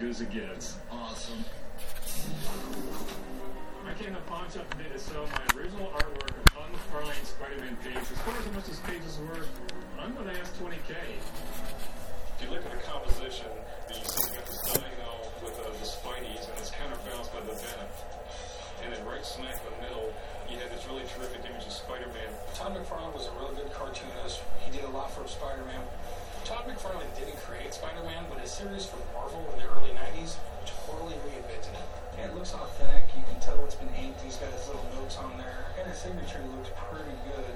good as it gets. Awesome. I came to Pawn Shop today to sell my original artwork of unfurling Spider-Man page. As far as how much this page is worth, I'm going to ask 20K. If you look at the composition, you see you got the Dino with uh, the Spideys, and it's counterbalanced by the Venom. And then right smack in the middle, you have this really terrific image of Spider-Man. Todd McFarlane was a really good cartoonist. He did a lot for Spider-Man. Todd McFarlane didn't create Spider-Man, but his series for Marvel in the early 90s totally reinvented it. And it looks authentic. You can tell it's been inked. He's got his little notes on there. And his signature looks pretty good.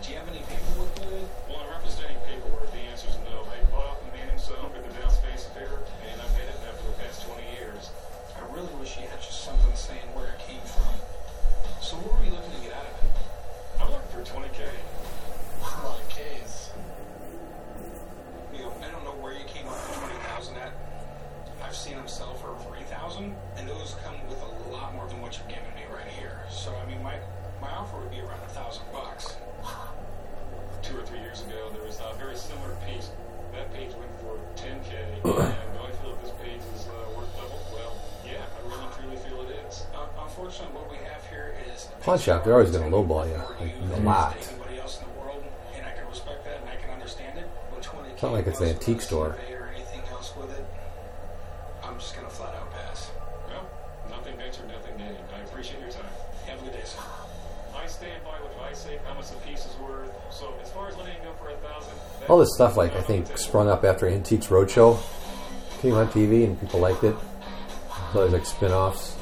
Do you have any paperwork with it? Well, I'm representing paperwork. The answer is no. I bought off the man himself at the Down Space Fair, and I've had it now for the past 20 years. I really wish he had just something saying where it came from. So what were you looking to get out of it? I'm looking for 20K. A lot of K's. You know, I don't know where you came up with 20,000 at. I've seen them sell for 3,000, and those come with a lot more than what you're giving me right here. So, I mean, my, my offer would be around a thousand bucks. Two or three years ago, there was a very similar piece. That page went for 10K, and do I feel this page is uh, worth double? Well, yeah, I really truly feel it is. Uh, unfortunately, what we have here is a Pawn shop, they're always art gonna lowball you, like, that a lot. Anybody else in the world, and I can respect that, and I can understand it. But 20K It's not like it's an antique store. All this stuff, like I think, sprung up after Antiques Roadshow came on TV and people liked it. So there's like spin-offs.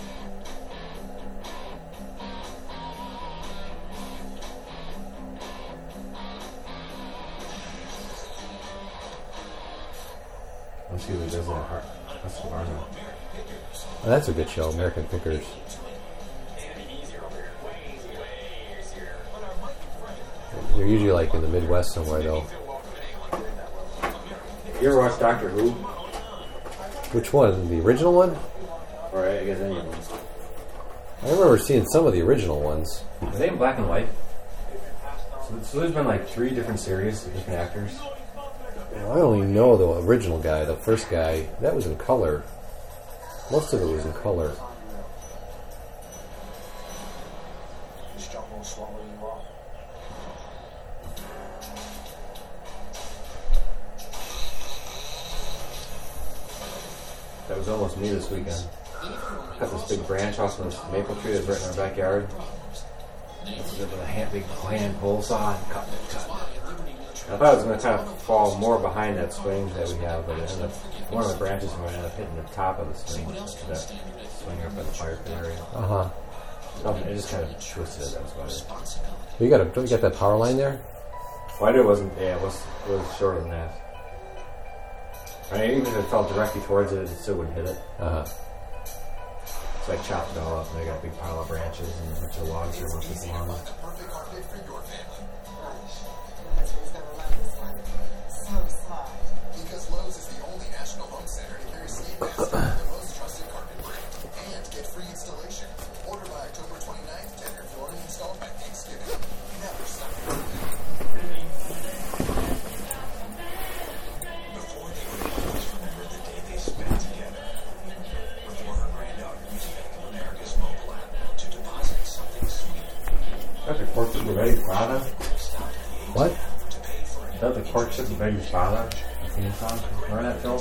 Let's see who does that. That's Arnold. Oh, that's a good show, American Pickers. They're usually like in the Midwest somewhere, though. You ever watch Doctor Who? Which one? The original one? Or I guess any of. I remember seeing some of the original ones. Are they in black and white? So, so there's been like three different series of different actors. I only know the original guy, the first guy. That was in color. Most of it was in color. Maple tree that's right in our backyard. With a hand, big hand pole saw and cut it, cut. I thought it was going to kind of fall more behind that swing that we have, but it ended up, one of the branches might end up hitting the top of the swing, that swing up at the fire pit area. Uh huh. Something, it just kind of twisted it, that was about it. You got a, don't you got that power line there? Well, I knew it wasn't, yeah, it was, it was shorter than that. I mean, even if it fell directly towards it, it still wouldn't hit it. Uh huh. So I chopped it all up, and I got a big pile of branches and a bunch of logs here, bunch of long. Cork of the father? Remember that, Phil?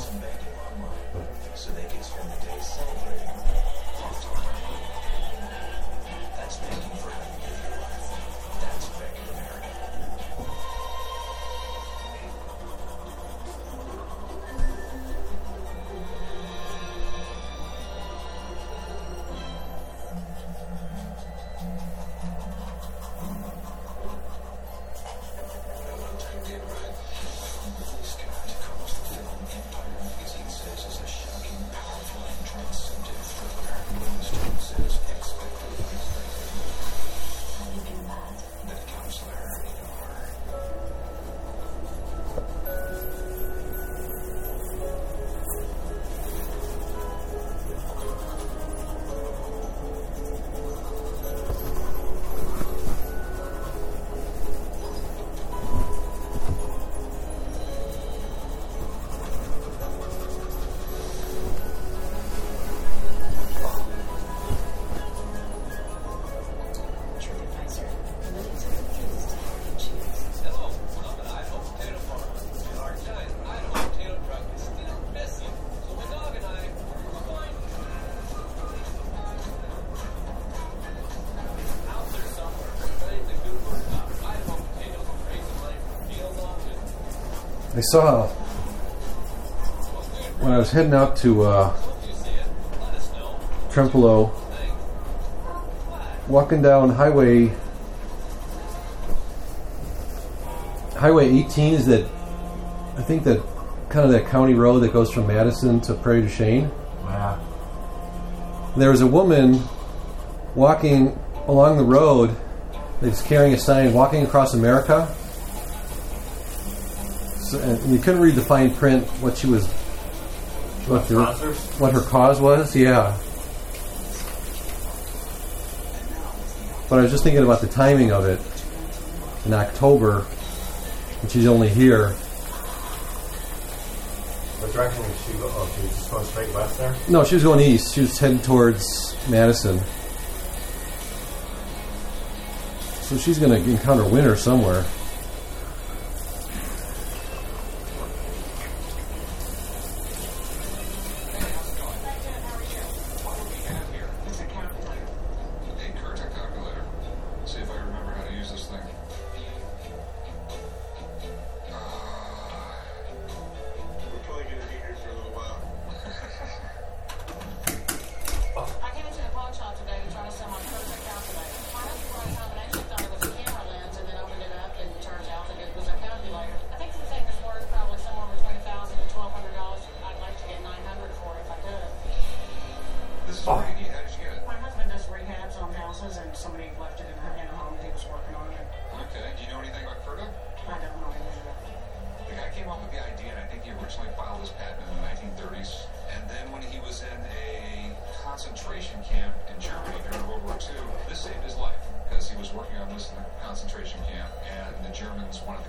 I saw when I was heading out to uh, If you see it, let us know. Trempealeau, walking down highway highway 18 is that I think that kind of that county road that goes from Madison to Prairie du Chien. Yeah. There was a woman walking along the road that's carrying a sign walking across America. You couldn't read the fine print what she was what, the, what her cause was, yeah. But I was just thinking about the timing of it in October, and she's only here. What direction did she go? Oh, she was just going straight west there? No, she was going east. She was heading towards Madison. So she's going to encounter winter somewhere.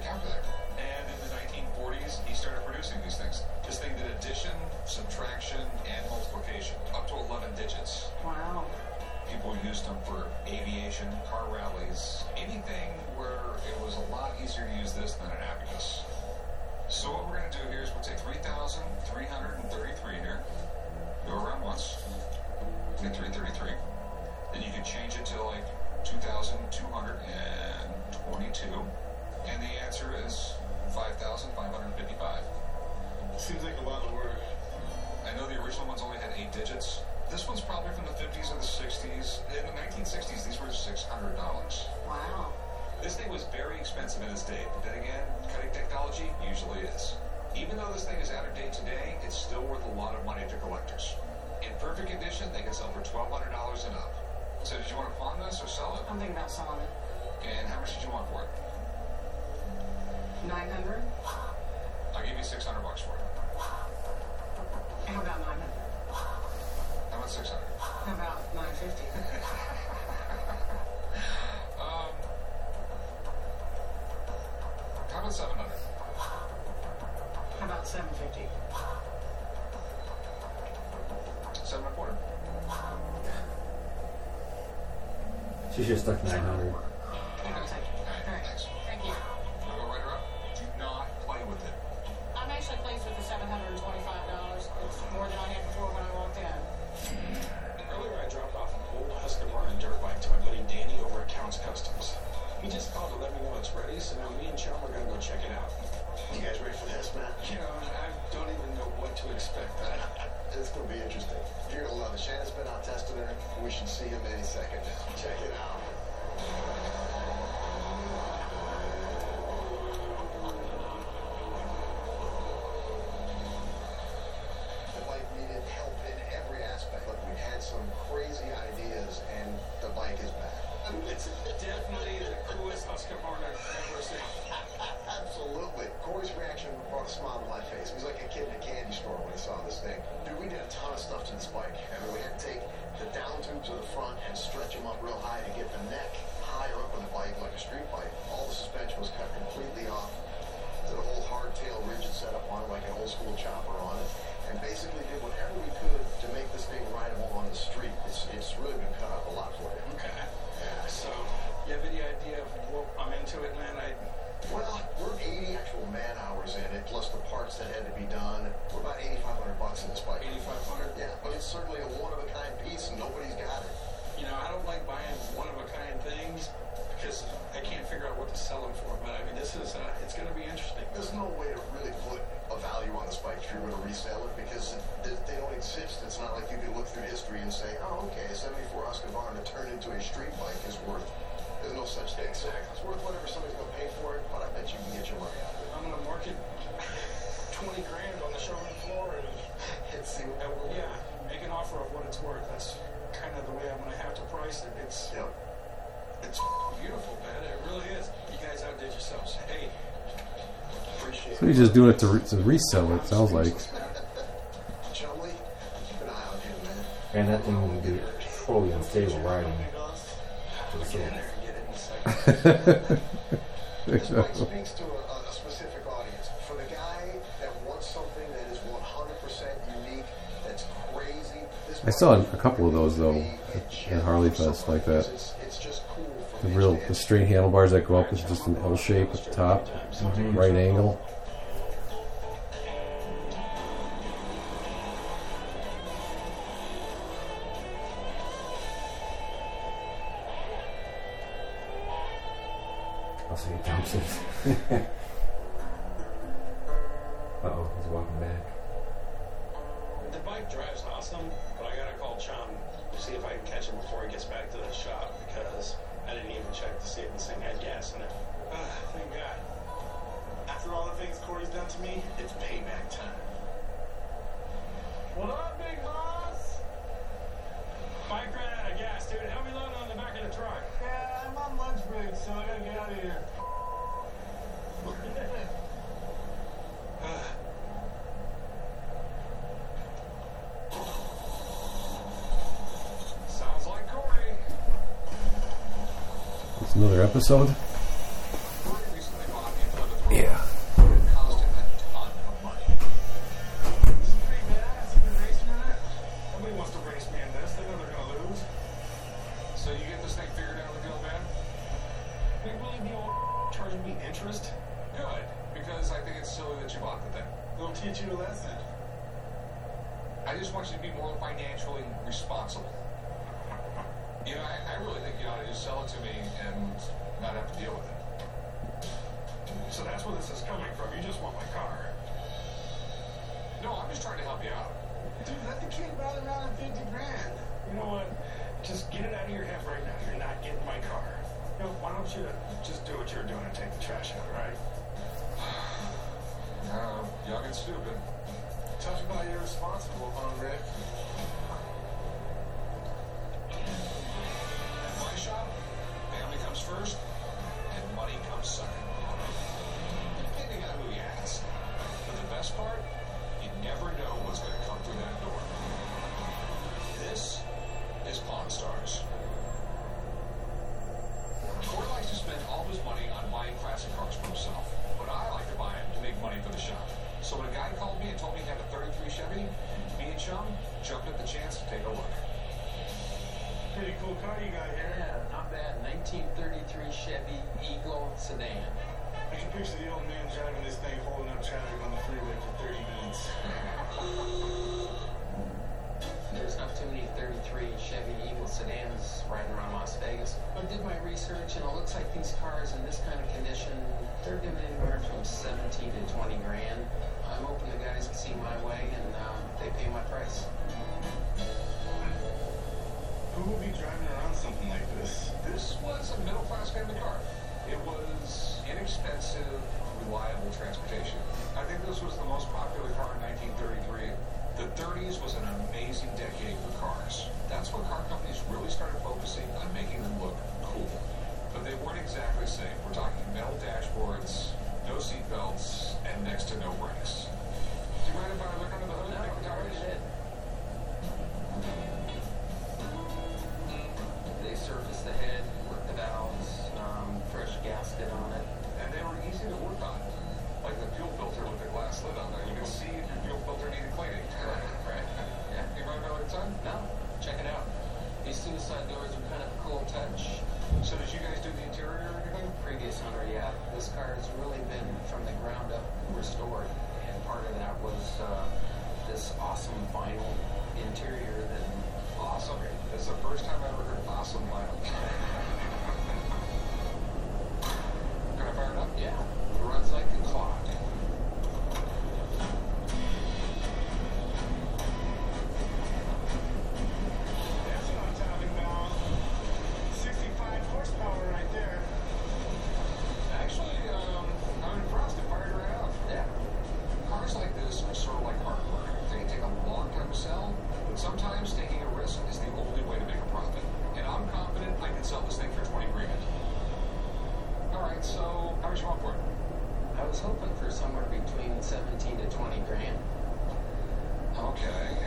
And in the 1940s, he started producing these things. This thing did addition, subtraction, and multiplication, up to 11 digits. Wow. People used them for aviation, car rallies, anything where it was a lot easier to use this than an abacus. So what we're going to do here is we'll take 3,333 here, go around once, get 333. Then you can change it to like 2,222. And the answer is 5,555. Seems like a lot of work. I know the original ones only had eight digits. This one's probably from the 50s or the 60s. In the 1960s, these were $600. Wow. This thing was very expensive in its day, but then again, cutting technology usually is. Even though this thing is out of date today, it's still worth a lot of money to collectors. In perfect condition, they can sell for $1,200 and up. So did you want to pawn this or sell it? I'm thinking about selling it. And how much did you want for it? Nine hundred? I'll give you 600 bucks for it. How about nine hundred? How about 600? How about nine fifty? Um, how about 700? How about seven fifty? Seven and a quarter. She should have stuck 900. I'll into a street bike is worth. There's no such thing. So it's worth whatever somebody's going to pay for it, but I bet you can get your money out of it. I'm gonna market twenty grand on the showroom floor and, Let's see what and we'll, yeah, make an offer of what it's worth. That's kind of the way I'm gonna have to price it. It's Yep. it's beautiful, man. It really is. You guys outdid yourselves. Hey, Appreciate So he's just doing it to, re- to resell it. Sounds like. Chumlee, keep an eye on him, man. And that thing will be totally unstable riding. For the get sale. in there and get it in a second. This bike speaks to a, a specific audience. For the guy that wants something that is 100% unique, that's crazy. I saw a couple of those though at Harley Fest like that. It's, it's cool The real the straight handlebars that go up with just an L shape at the top, right angle. I'll see you, Thompson. uh oh, he's walking back. The bike drives awesome, but I gotta call Chum to see if I can catch him before he gets back to the shop because I didn't even check to see if this thing had gas in it. Ah, thank God. After all the things Corey's done to me, it's payback time. What up, big boss? Bike ran out of gas, dude. Help me load it on the back of the truck. Yeah, I'm on lunch break, so I gotta get out of here. Ah. Sounds like Corey. It's another episode. Corey recently bought me a Plymouth Rock. Yeah. It cost him a ton of money. This is pretty badass. You been racing in it? Nobody wants to race me in this. They know they're gonna lose. So you get this thing figured out with the old man? They really be all charging me interest? Good, because I think it's silly that you bought the thing. They'll teach you a lesson. I just want you to be more financially responsible. You know, I, I really think you ought to just sell it to me and not have to deal with it. So that's where this is coming from. You just want my car. No, I'm just trying to help you out. Dude, let the kid ride around in 50 grand. You know what? Just get it out of your head right now. You're not getting my car. You know, why don't you just do what you're doing and take the trash out, right? Uh, young and stupid. Talk about irresponsible, huh, Rick? Jumped at the chance to take a look. Pretty cool car you got here. Yeah, not bad. 1933 Chevy Eagle sedan. I can picture the old man driving this thing, holding up traffic on the freeway for 30 minutes. There's not too many 33 Chevy Eagle sedans riding around Las Vegas. I did my research, and it looks like these cars in this kind of condition, they're giving anywhere from 17 to 20 grand. I'm hoping the guys can see my way and um, they pay my price. Who would be driving around something like this? This was a middle class family car. It was inexpensive, reliable transportation. I think this was the most popular car in 1933. The 30s was an amazing decade for cars. That's when car companies really started focusing on making them look cool. But they weren't exactly safe. We're talking metal dashboards, no seat belts, and next to no brakes. Do you mind if I look under the hood and No, the go tires? ahead. They surfaced the head, worked the valves, um, fresh gasket on it. And they were easy to work on. Like the fuel filter with the glass lid on there. You could see if your fuel filter needed cleaning. Right. Yeah. You mind if I look? No, check it out. These suicide restored, and part of that was uh, this awesome vinyl interior that. This is the first time I ever heard awesome vinyl. was hoping for somewhere between 17 to 20 grand. Okay.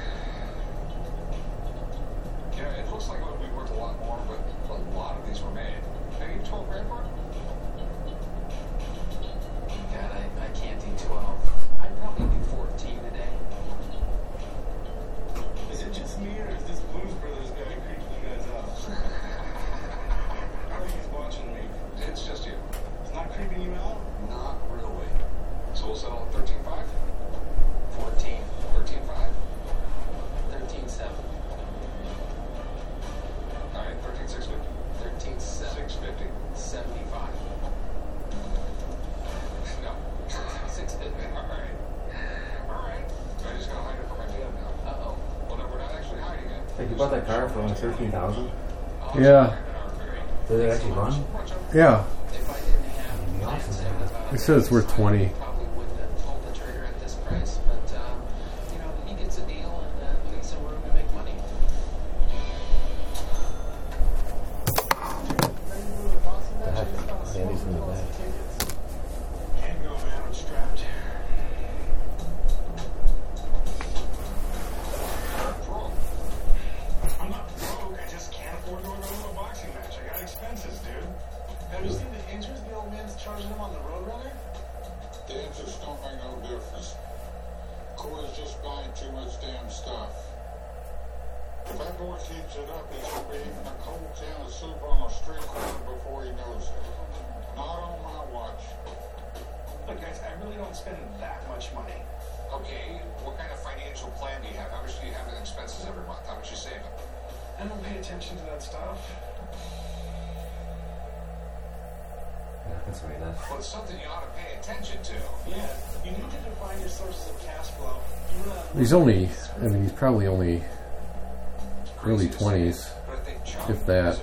Bought that car for only thirteen thousand. Yeah, Did it actually run? yeah. If I didn't have He's only, I mean, he's probably only early Crazy to say, 20s. But I think Chuck if that.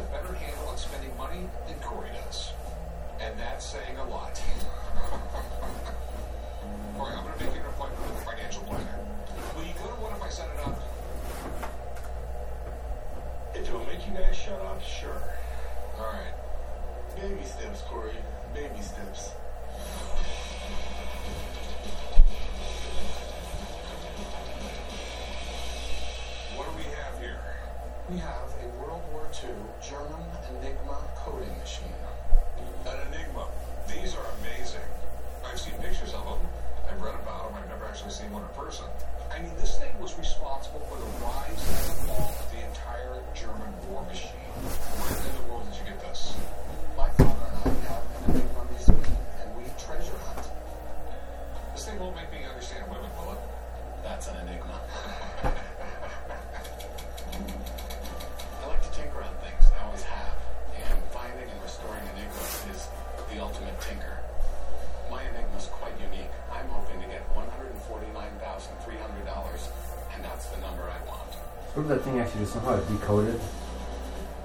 What if that thing actually somehow decoded?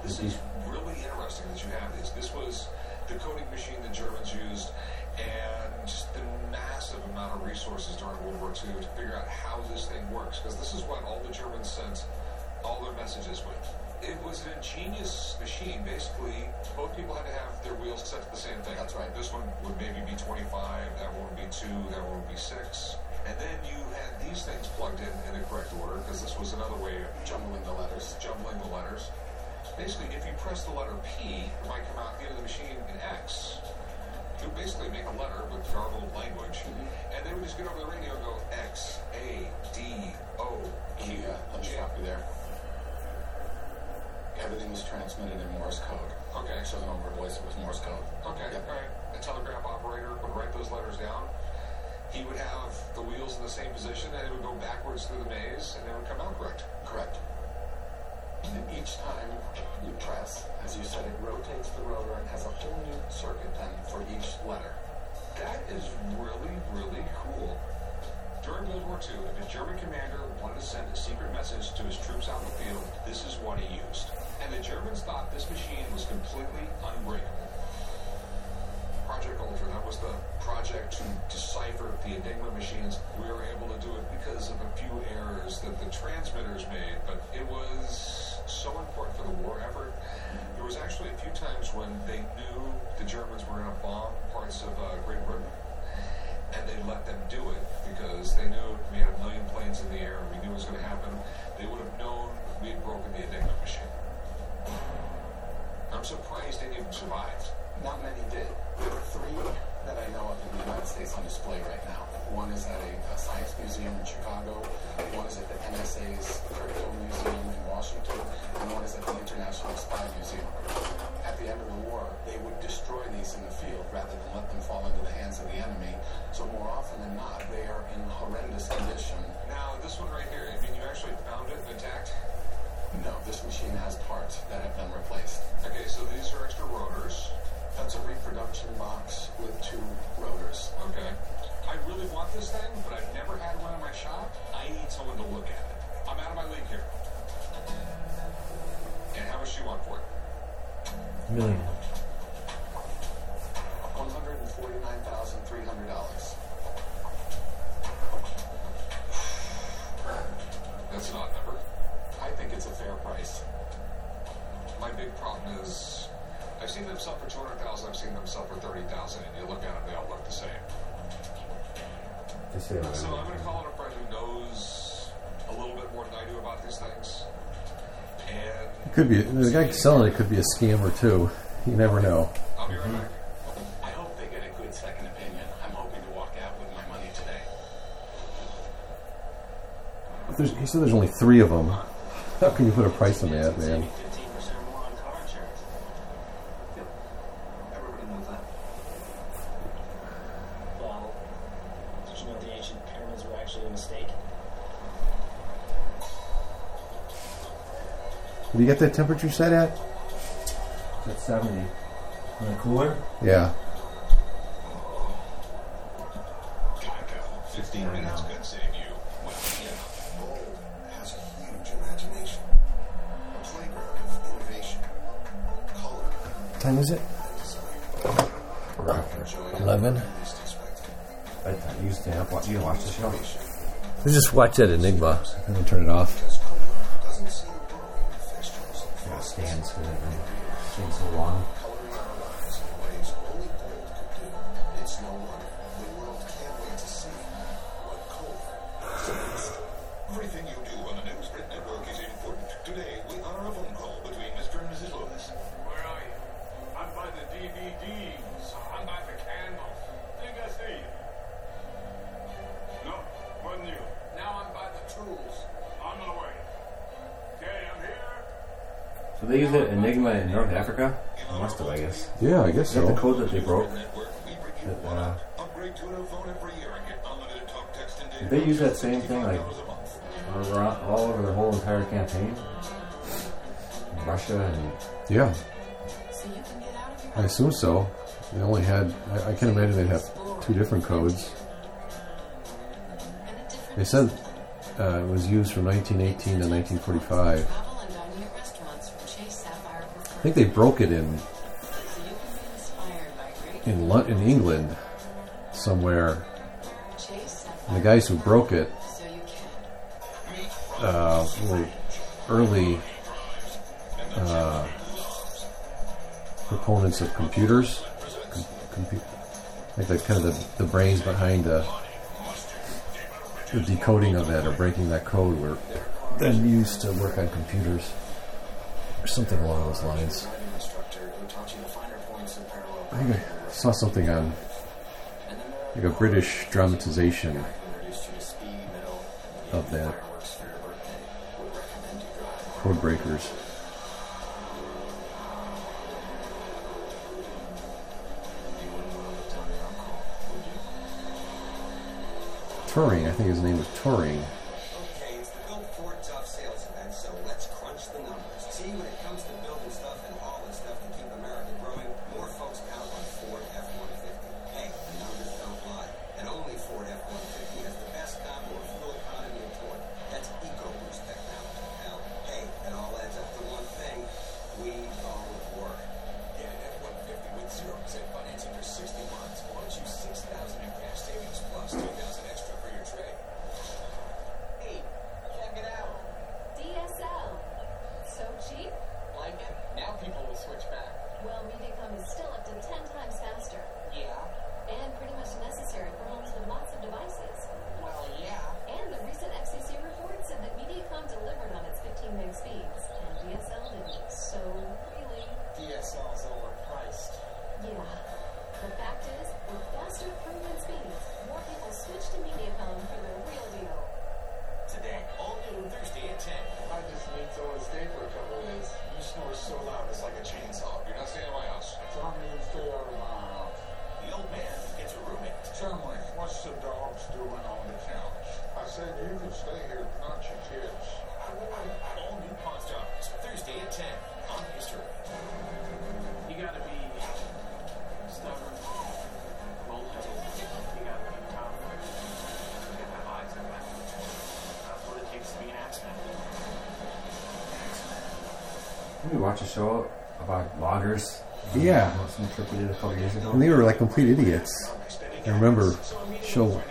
This is really interesting that you have this. This was the coding machine the Germans used, and just the massive amount of resources during World War II to figure out how this thing works. Because this is what all the Germans sent all their messages with. It was an ingenious machine. Basically, both people had to have their wheels set to the same thing. That's right. This one would maybe be 25, that one would be 2, that one would be 6. And then you had these things plugged in in the correct order, because this was another way of Jumbling the letters. jumbling the letters. Basically, if you press the letter P, it might come out into the machine in X. You basically make a letter with garbled language, mm-hmm. and then we just get over the radio and go X A D O. Yeah, let me stop you there. Everything was transmitted in Morse code. Okay. So the number of voice was Morse code. Okay, Yep. all right. A telegraph operator would write those letters down. He would have the wheels in the same position, and it would go backwards through the maze, and they would come out correct. Correct. And each time you press, as you said, it rotates the rotor and has a whole new circuit then for each letter. That is really, really cool. During World War II, if a German commander wanted to send a secret message to his troops out in the field, this is what he used. And the Germans thought this machine was completely unbreakable. Was the project to decipher the Enigma machines. We were able to do it because of a few errors that the transmitters made, but it was so important for the war effort. There was actually a few times when they knew the Germans were going to bomb parts of uh, Great Britain, and they let them do it because they knew we had a million planes in the air we knew it was going to happen. They would have known we had broken the Enigma machine. I'm surprised any of them survived. Not many did. There were three that I know of in the United States on display right now. One is at a, a science museum in Chicago, one is at the NSA's Crypto Museum in Washington, and one is at the International Spy Museum. At the end of the war, they would destroy these in the field rather than let them fall into the hands of the enemy. So more often than not, they are in horrendous condition. Now, this one right here, I mean, you actually found it intact? No, this machine has parts that have been replaced. Okay, so these are extra rotors. That's a reproduction box with two rotors. Okay. I really want this thing, but I've never had one in my shop. I need someone to look at it. I'm out of my league here. And how much do you want for it? Million. Could be. the a guy selling it could be a scammer too. You never know. I'll be right back. Hope they get a good second opinion. I'm hoping to walk out with my money today. There's, he said there's only three of them. How can you put a price on that, man? you get that temperature set at? At 70. The cooler? Yeah. 15 minutes could save you. time is it? 11. I used to have watch, you watch the show. I just watch that Enigma and then turn it off. It's been so long. Um, Africa? They must have, I guess. Yeah, I guess Is that so. the code that they broke? Did they use that same thing like all over the whole entire campaign? Russia and yeah, I assume so. They only had. I, I can imagine they'd have two different codes. They said uh, it was used from 1918 to 1945 think they broke it in in in England somewhere. And the guys who broke it uh, were early uh, proponents of computers. Com- think like the kind of the, the brains behind the, the decoding of that or breaking that code were then used to work on computers or something along those lines. I think I saw something on like a British dramatization of that. Codebreakers. Turing, I think his name was Turing. watch a show about loggers. Yeah. Some trip we did a couple years ago. And they were like complete idiots. I remember show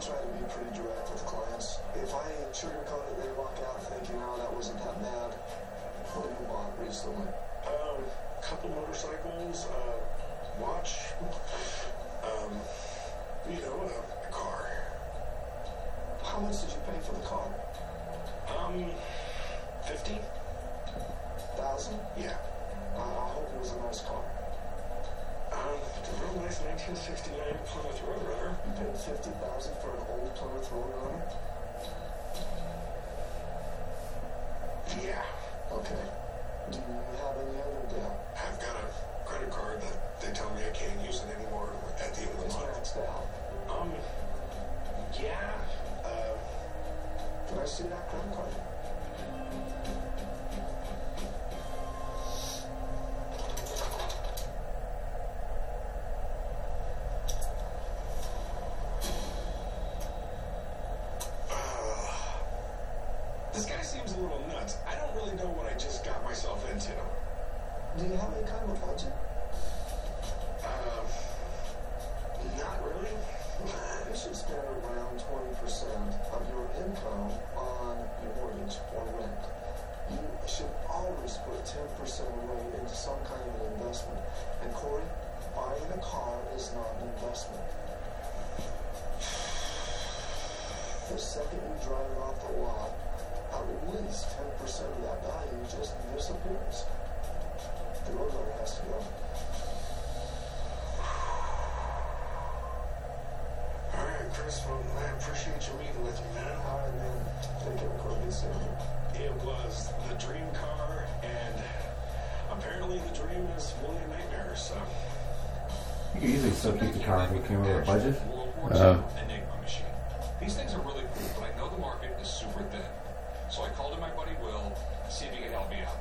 try to be pretty direct with clients. If I sugarcoat it, they walk out thinking, oh, that wasn't that bad. What have you bought recently? Um, couple motorcycles, uh, watch, um, you know, a, a car. How much did you pay for the car? Um, fifty thousand. Yeah. Uh, I hope it was a nice car. Um, it's a real nice 1969 150,000 for an old plymouth roller on it? This guy seems a little nuts. I don't really know what I just got myself into. Do you have any kind of a budget? Um, not really. You should spend around 20% of your income on your mortgage or rent. You should always put 10% away into some kind of an investment. And Corey, buying a car is not an investment. The second you drive it off the lot, at least 10% of that value just disappears. The roadrunner has to go. All right, Chris, well, I appreciate you meeting with me, man. All right, man. Take care, Corey. See you. It was the dream car, and apparently the dream is really a nightmare, so. You could easily still keep the car if you came with a budget. Uh, Enigma machine. These things are really cool, but I know the market is super thin. So I called in my buddy Will to see if he can help me out.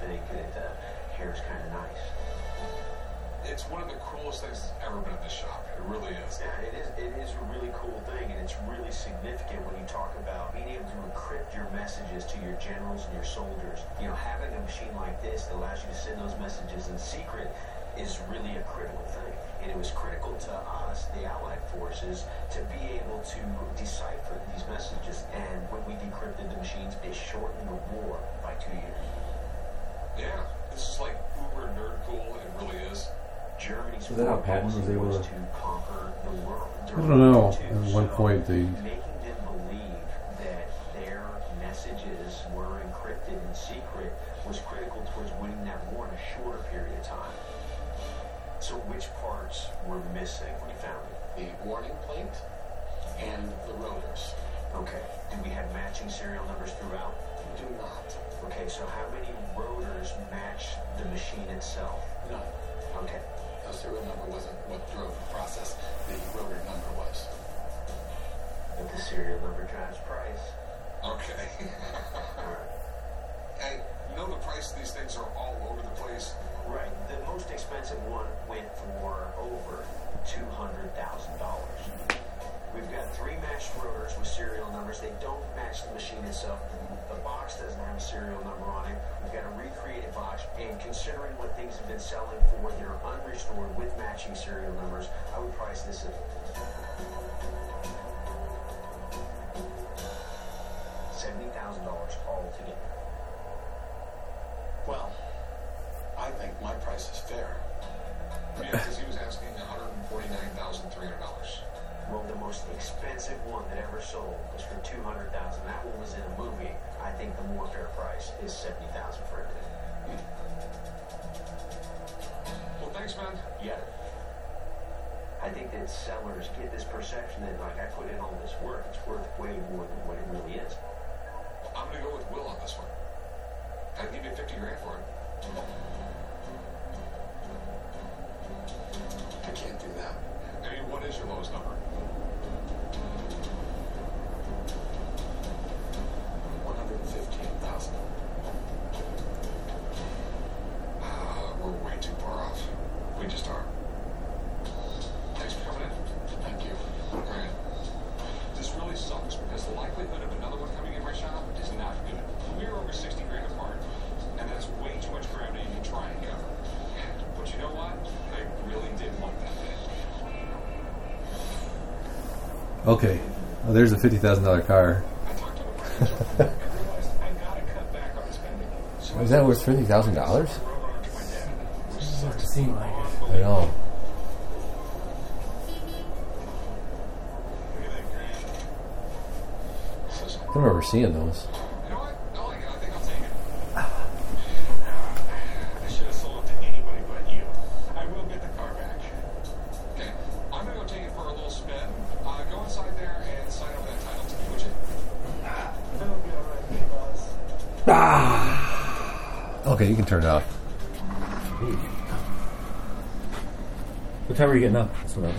Think that uh, hair's kind of nice. It's one of the coolest things that's ever been in this shop. It really is. Yeah, it is. It is a really cool thing, and it's really significant when you talk about being able to encrypt your messages to your generals and your soldiers. You know, having a machine like this that allows you to send those messages in secret is really a critical thing. And it was critical to us, the Allied forces, to be able to decipher these messages. And when we decrypted the machines, it shortened the war by two years. Yeah, this is like uber nerd cool. It really is. Germany's Is that how Patton was able to? to conquer the world. I don't know. At one point, they making them believe that their messages were encrypted in secret was critical towards winning that war in a shorter period of time. So which parts were missing when you found it? The warning plate and the rotors. Okay. Do we have matching serial numbers throughout? Do not. Okay, so how many rotors match the machine itself? None. Okay. The serial number wasn't what drove the process. The rotor number was. But the serial number drives price. Okay. hey, you know the price of these things are all over the place. Right. The most expensive one went for over two hundred thousand dollars. We've got three matched rotors with serial numbers. They don't match the machine itself. The box doesn't have a serial number on it. We've got a recreated box, and considering what things have been selling for that are unrestored with matching serial numbers, I would price this at seventy thousand dollars altogether. Get this perception that like I put in all this work, it's worth way more than what it really is. I'm to go with Will on this one. I'd give you 50 grand for it. I can't do that. I mean, what is your lowest number? One hundred and fifteen thousand. Uh, we're way too far off. We just are. Thanks for coming in. Thank you. Grant, this really sucks because the likelihood of another one coming in my shop is not good. We're over 60 grand apart, and that's way too much ground to even try and cover. But you know what? I really did want that thing. Okay. Well, there's a fifty thousand dollar car. Is that worth fifty thousand dollars? Doesn't seem like it. I know. I remember seeing those. You know what? No, I, I think I'll take it. I should have sold it to anybody but you. I will get the car back. Okay, I'm gonna go take it for a little spin. Uh, go inside there and sign over that title to me, would you? That'll be alright, boss. Ah. Okay, you can turn it off. What time are you getting up? That's what